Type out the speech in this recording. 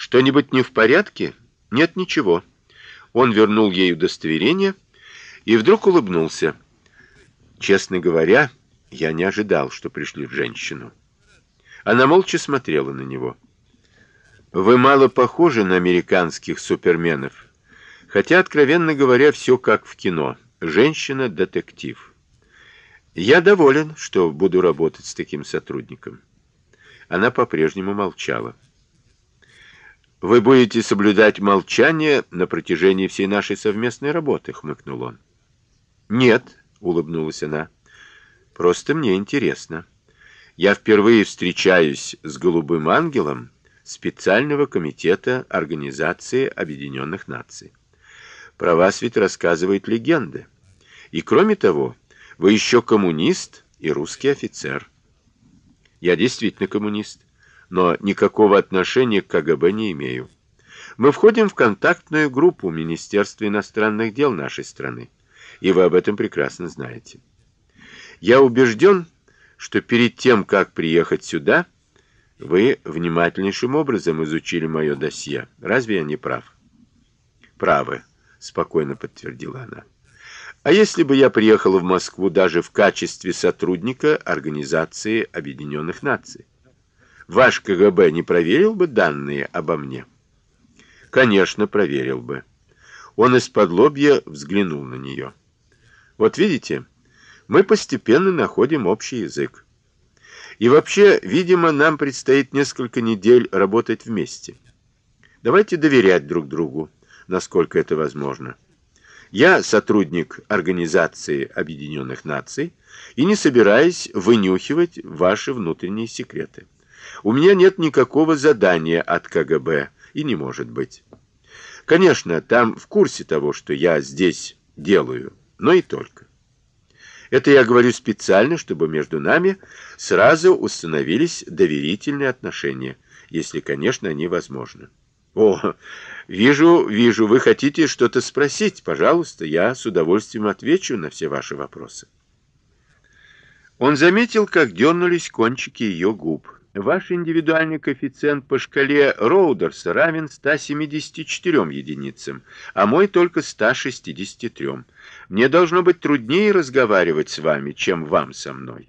Что-нибудь не в порядке? Нет, ничего. Он вернул ей удостоверение и вдруг улыбнулся. Честно говоря, я не ожидал, что пришлют женщину. Она молча смотрела на него. Вы мало похожи на американских суперменов. Хотя, откровенно говоря, все как в кино. Женщина-детектив. Я доволен, что буду работать с таким сотрудником. Она по-прежнему молчала. Вы будете соблюдать молчание на протяжении всей нашей совместной работы, хмыкнул он. Нет, улыбнулась она. Просто мне интересно. Я впервые встречаюсь с голубым ангелом специального комитета Организации Объединенных Наций. Про вас ведь рассказывают легенды. И кроме того, вы еще коммунист и русский офицер. Я действительно коммунист, но никакого отношения к КГБ не имею. Мы входим в контактную группу Министерства иностранных дел нашей страны, и вы об этом прекрасно знаете. Я убежден, что перед тем, как приехать сюда, вы внимательнейшим образом изучили мое досье. Разве я не прав? Правы спокойно подтвердила она. А если бы я приехала в Москву даже в качестве сотрудника Организации Объединенных Наций? Ваш КГБ не проверил бы данные обо мне? Конечно, проверил бы. Он из-под лобья взглянул на нее. Вот видите, мы постепенно находим общий язык. И вообще, видимо, нам предстоит несколько недель работать вместе. Давайте доверять друг другу насколько это возможно. Я сотрудник Организации Объединенных Наций и не собираюсь вынюхивать ваши внутренние секреты. У меня нет никакого задания от КГБ и не может быть. Конечно, там в курсе того, что я здесь делаю, но и только. Это я говорю специально, чтобы между нами сразу установились доверительные отношения, если, конечно, они возможны. О, вижу, вижу, вы хотите что-то спросить. Пожалуйста, я с удовольствием отвечу на все ваши вопросы. Он заметил, как дернулись кончики ее губ. Ваш индивидуальный коэффициент по шкале Роудерса равен 174 единицам, а мой только 163. Мне должно быть труднее разговаривать с вами, чем вам со мной.